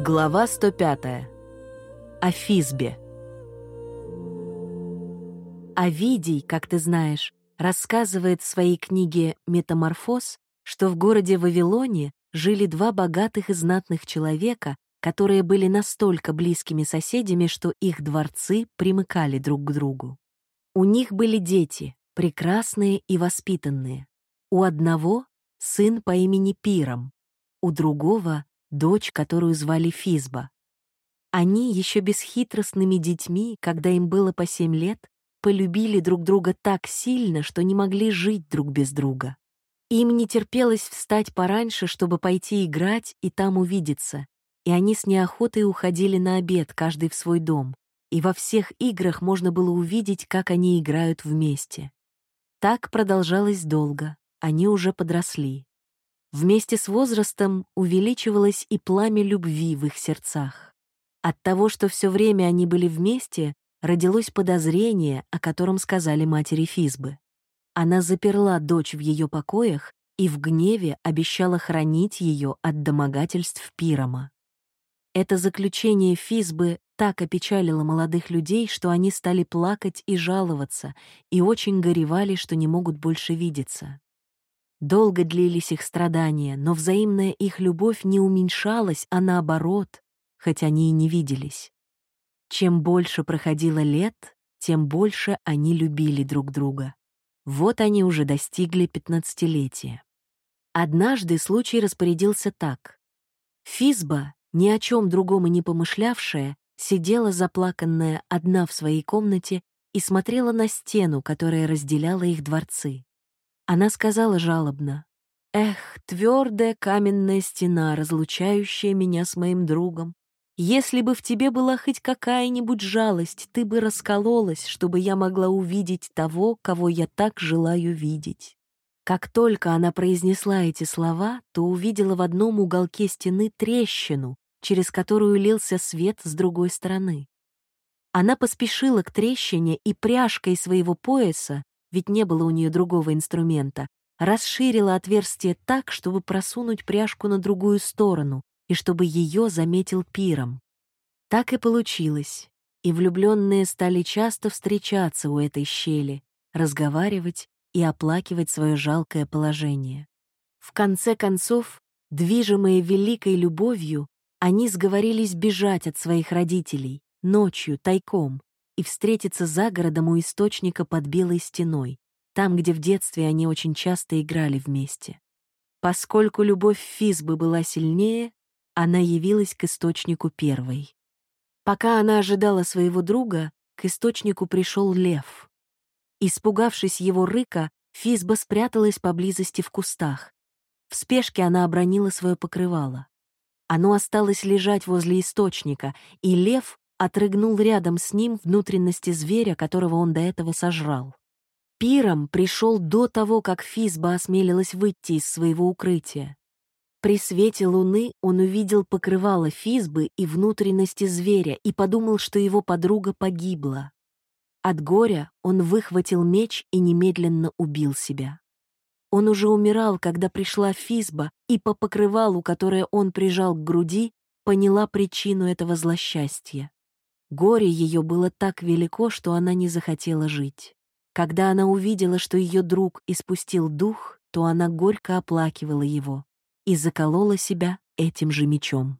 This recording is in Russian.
Глава 105. О Физбе. Овидий, как ты знаешь, рассказывает в своей книге «Метаморфоз», что в городе Вавилоне жили два богатых и знатных человека, которые были настолько близкими соседями, что их дворцы примыкали друг к другу. У них были дети, прекрасные и воспитанные. У одного — сын по имени Пиром, у другого дочь, которую звали Физба. Они еще бесхитростными детьми, когда им было по семь лет, полюбили друг друга так сильно, что не могли жить друг без друга. Им не терпелось встать пораньше, чтобы пойти играть и там увидеться, и они с неохотой уходили на обед, каждый в свой дом, и во всех играх можно было увидеть, как они играют вместе. Так продолжалось долго, они уже подросли. Вместе с возрастом увеличивалось и пламя любви в их сердцах. От того, что все время они были вместе, родилось подозрение, о котором сказали матери Физбы. Она заперла дочь в ее покоях и в гневе обещала хранить ее от домогательств Пирома. Это заключение Физбы так опечалило молодых людей, что они стали плакать и жаловаться, и очень горевали, что не могут больше видеться. Долго длились их страдания, но взаимная их любовь не уменьшалась, а наоборот, хоть они и не виделись. Чем больше проходило лет, тем больше они любили друг друга. Вот они уже достигли пятнадцатилетия. Однажды случай распорядился так. Физба, ни о чем другом и не помышлявшая, сидела заплаканная одна в своей комнате и смотрела на стену, которая разделяла их дворцы. Она сказала жалобно, «Эх, твердая каменная стена, разлучающая меня с моим другом. Если бы в тебе была хоть какая-нибудь жалость, ты бы раскололась, чтобы я могла увидеть того, кого я так желаю видеть». Как только она произнесла эти слова, то увидела в одном уголке стены трещину, через которую лился свет с другой стороны. Она поспешила к трещине и пряжкой своего пояса ведь не было у нее другого инструмента, расширила отверстие так, чтобы просунуть пряжку на другую сторону и чтобы ее заметил пиром. Так и получилось, и влюбленные стали часто встречаться у этой щели, разговаривать и оплакивать свое жалкое положение. В конце концов, движимые великой любовью, они сговорились бежать от своих родителей, ночью, тайком, и встретиться за городом у источника под белой стеной, там, где в детстве они очень часто играли вместе. Поскольку любовь Физбы была сильнее, она явилась к источнику первой. Пока она ожидала своего друга, к источнику пришел лев. Испугавшись его рыка, Физба спряталась поблизости в кустах. В спешке она обронила свое покрывало. Оно осталось лежать возле источника, и лев отрыгнул рядом с ним внутренности зверя, которого он до этого сожрал. Пиром пришел до того, как Физба осмелилась выйти из своего укрытия. При свете луны он увидел покрывало Физбы и внутренности зверя и подумал, что его подруга погибла. От горя он выхватил меч и немедленно убил себя. Он уже умирал, когда пришла Физба, и по покрывалу, которое он прижал к груди, поняла причину этого злосчастья. Горе ее было так велико, что она не захотела жить. Когда она увидела, что ее друг испустил дух, то она горько оплакивала его и заколола себя этим же мечом.